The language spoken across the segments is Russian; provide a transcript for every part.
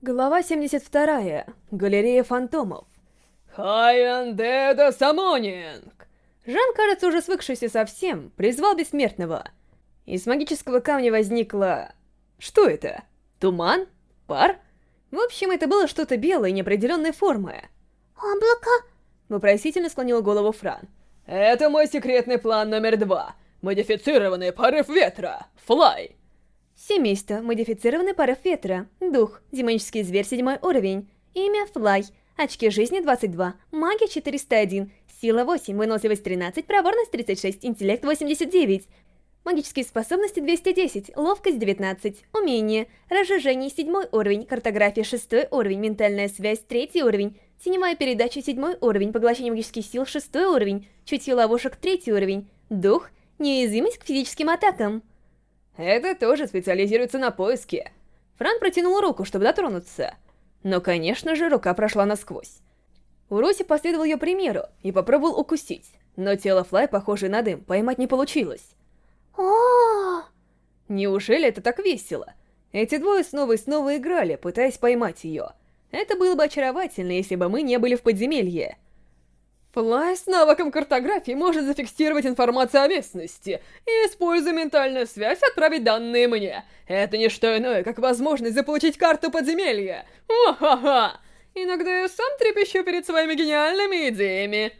Глава 72. Галерея фантомов. High Undead Summoning! Жан, кажется, уже свыкшийся со всем, призвал Бессмертного. Из магического камня возникло... Что это? Туман? Пар? В общем, это было что-то белое неопределенной формы. «Облако?» Вопросительно склонил голову Фран. Это мой секретный план номер два. Модифицированный порыв ветра. Fly. Семейство. Модифицированный порыв ветра. Дух. Демонический зверь, седьмой уровень. Имя Флай. Очки жизни 22. Магия 401. Сила 8. Выносливость 13. Проворность 36. Интеллект 89. Магические способности 210. Ловкость 19. Умение. Разжижение 7 уровень. Картография 6 уровень. Ментальная связь 3 уровень. Теневая передача 7 уровень. Поглощение магических сил 6 уровень. Чутье ловушек 3 уровень. Дух. Неуязвимость к физическим атакам. Это тоже специализируется на поиске. Фран протянул руку, чтобы дотронуться. Но, конечно же, рука прошла насквозь. Уроси последовал ее примеру и попробовал укусить, но тело Флай, похожее на дым, поймать не получилось. О, Неужели это так весело? Эти двое снова и снова играли, пытаясь поймать ее. Это было бы очаровательно, если бы мы не были в подземелье. Флай с навыком картографии может зафиксировать информацию о местности и, используя ментальную связь, отправить данные мне. Это не что иное, как возможность заполучить карту подземелья. О-ха-ха! Иногда я сам трепещу перед своими гениальными идеями.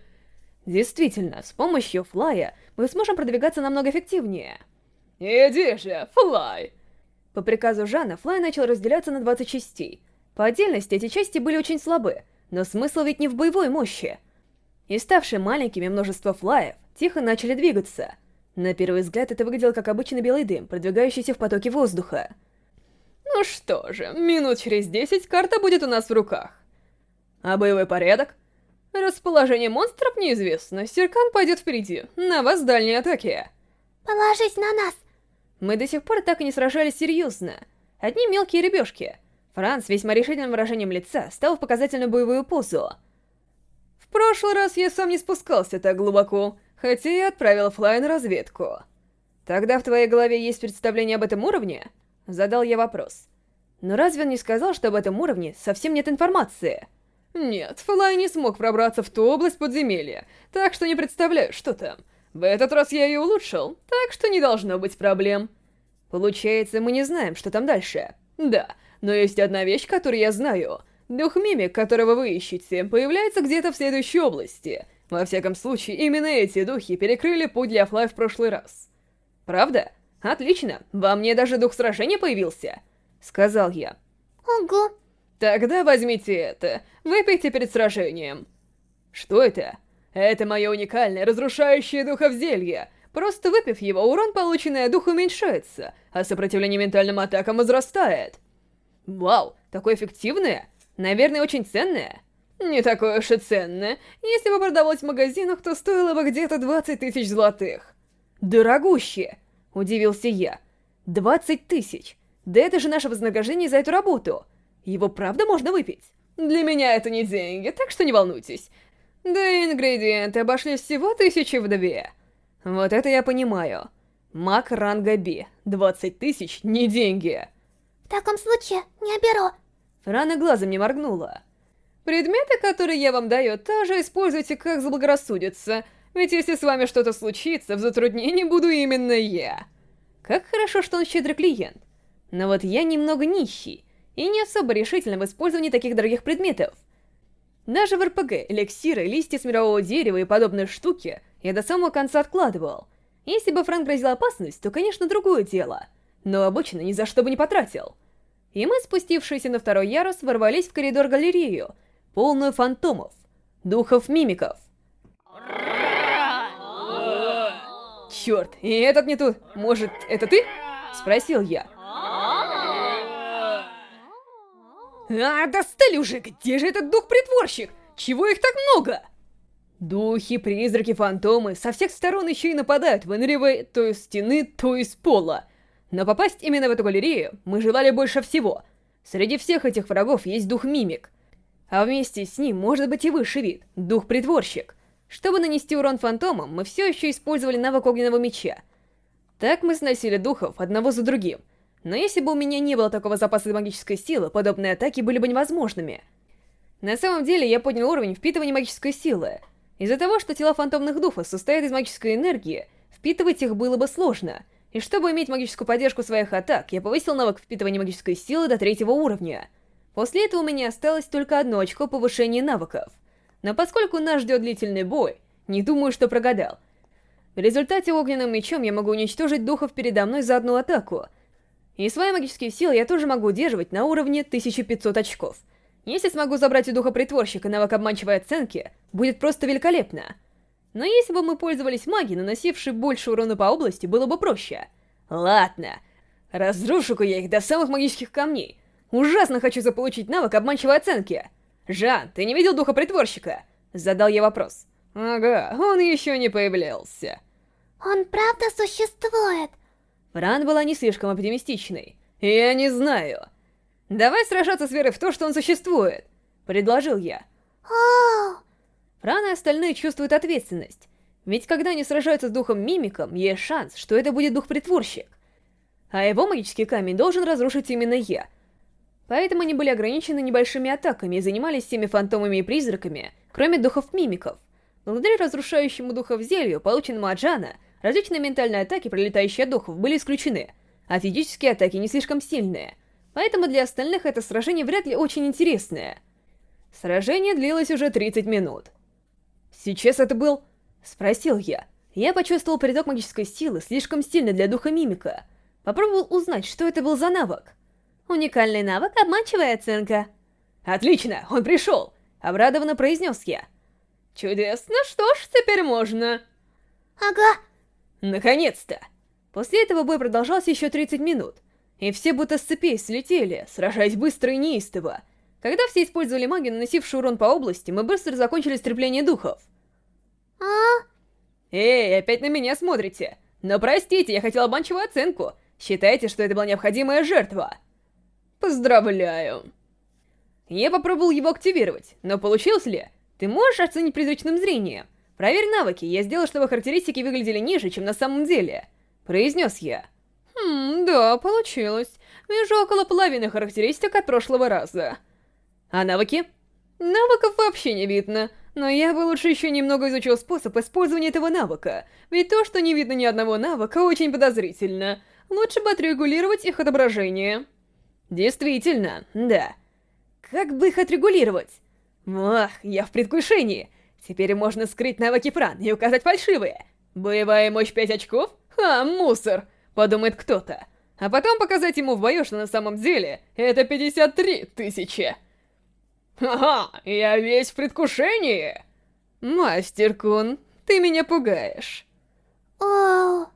Действительно, с помощью Флая мы сможем продвигаться намного эффективнее. Иди же, Флай! По приказу Жана, Флай начал разделяться на 20 частей. По отдельности эти части были очень слабы, но смысл ведь не в боевой мощи. И ставшие маленькими множество флаев тихо начали двигаться. На первый взгляд это выглядело как обычный белый дым, продвигающийся в потоке воздуха. Ну что же, минут через 10 карта будет у нас в руках. А боевой порядок? Расположение монстров неизвестно. Серкан пойдет впереди. На вас дальние атаки. положись на нас. Мы до сих пор так и не сражались серьезно. Одни мелкие рыбешки. Франц весьма решительным выражением лица стал в показательную боевую позу. Прошлый раз я сам не спускался так глубоко, хотя и отправил Флай на разведку. Тогда в твоей голове есть представление об этом уровне? Задал я вопрос. Но разве он не сказал, что об этом уровне совсем нет информации? Нет, Флай не смог пробраться в ту область подземелья, так что не представляю, что там. В этот раз я ее улучшил, так что не должно быть проблем. Получается, мы не знаем, что там дальше. Да, но есть одна вещь, которую я знаю. Дух мимик, которого вы ищете, появляется где-то в следующей области. Во всяком случае, именно эти духи перекрыли путь для Флай в прошлый раз. Правда? Отлично, во мне даже дух сражения появился. Сказал я. Ого. Тогда возьмите это, выпейте перед сражением. Что это? Это мое уникальное разрушающее духов зелье. Просто выпив его, урон, полученный от духа, уменьшается, а сопротивление ментальным атакам возрастает. Вау, такое эффективное? Наверное, очень ценное? Не такое уж и ценное. Если бы продавалось в магазинах, то стоило бы где-то 20 тысяч золотых. Дорогуще! Удивился я. 20 тысяч! Да это же наше вознаграждение за эту работу! Его правда можно выпить? Для меня это не деньги, так что не волнуйтесь. Да и ингредиенты обошлись всего тысячи в две. Вот это я понимаю. Мак ранга Би. 20 тысяч не деньги. В таком случае не беру. Рана глазом не моргнула. Предметы, которые я вам даю, тоже используйте как заблагорассудится, ведь если с вами что-то случится, в затруднении буду именно я. Как хорошо, что он щедрый клиент. Но вот я немного нищий, и не особо решительно в использовании таких дорогих предметов. Даже в РПГ эликсиры, листья с мирового дерева и подобные штуки я до самого конца откладывал. Если бы Франк грозил опасность, то, конечно, другое дело. Но обычно ни за что бы не потратил и мы, спустившиеся на второй ярус, ворвались в коридор-галерею, полную фантомов, духов-мимиков. Черт, и этот не тут. Может, это ты? Спросил я. А, достали уже! Где же этот дух-притворщик? Чего их так много? Духи, призраки, фантомы со всех сторон еще и нападают, выныривая то из стены, то из пола. Но попасть именно в эту галерею мы желали больше всего. Среди всех этих врагов есть дух-мимик. А вместе с ним может быть и высший вид — дух-притворщик. Чтобы нанести урон фантомам, мы все еще использовали навык огненного меча. Так мы сносили духов одного за другим. Но если бы у меня не было такого запаса магической силы, подобные атаки были бы невозможными. На самом деле, я поднял уровень впитывания магической силы. Из-за того, что тела фантомных духов состоят из магической энергии, впитывать их было бы сложно. И чтобы иметь магическую поддержку своих атак, я повысил навык впитывания магической силы до третьего уровня. После этого у меня осталось только одно очко повышения навыков. Но поскольку нас ждет длительный бой, не думаю, что прогадал. В результате огненным мечом я могу уничтожить духов передо мной за одну атаку. И свои магические силы я тоже могу удерживать на уровне 1500 очков. Если смогу забрать у духа притворщика навык обманчивой оценки, будет просто великолепно. Но если бы мы пользовались магией, наносившей больше урона по области, было бы проще. Ладно, разрушу-ка я их до самых магических камней. Ужасно хочу заполучить навык обманчивой оценки. Жан, ты не видел духа притворщика? Задал я вопрос. Ага, он еще не появлялся. Он правда существует? Фран была не слишком оптимистичной. Я не знаю. Давай сражаться с верой в то, что он существует, предложил я. О, Фран и остальные чувствуют ответственность. Ведь когда они сражаются с духом-мимиком, есть шанс, что это будет дух-притворщик. А его магический камень должен разрушить именно я. Поэтому они были ограничены небольшими атаками и занимались всеми фантомами и призраками, кроме духов-мимиков. Благодаря разрушающему духов зелью, полученному от Джана, различные ментальные атаки, пролетающие от духов, были исключены, а физические атаки не слишком сильные. Поэтому для остальных это сражение вряд ли очень интересное. Сражение длилось уже 30 минут. «Сейчас это был...» — спросил я. Я почувствовал приток магической силы, слишком сильный для духа мимика. Попробовал узнать, что это был за навык. Уникальный навык «Обманчивая оценка». «Отлично, он пришел!» — обрадованно произнес я. «Чудесно, что ж, теперь можно...» ага. Наконец-то! После этого бой продолжался еще 30 минут, и все будто с цепей слетели, сражаясь быстро и неистово. Когда все использовали магию, наносившую урон по области, мы быстро закончили стрепление духов. А? Эй, опять на меня смотрите! Но простите, я хотел обманчивую оценку. Считайте, что это была необходимая жертва. Поздравляю. Я попробовал его активировать, но получилось ли? Ты можешь оценить призрачным зрением? Проверь навыки, я сделал, чтобы характеристики выглядели ниже, чем на самом деле. Произнес я. Хм, да, получилось. Вижу около половины характеристик от прошлого раза. А навыки? Навыков вообще не видно, но я бы лучше еще немного изучил способ использования этого навыка, ведь то, что не видно ни одного навыка, очень подозрительно. Лучше бы отрегулировать их отображение. Действительно, да. Как бы их отрегулировать? Ах, я в предвкушении. Теперь можно скрыть навыки Фран и указать фальшивые. Боевая мощь 5 очков? Ха, мусор, подумает кто-то. А потом показать ему в бою, что на самом деле это 53 тысячи. «Ага, я весь в предвкушении!» «Мастер-кун, ты меня пугаешь!» «Оу!»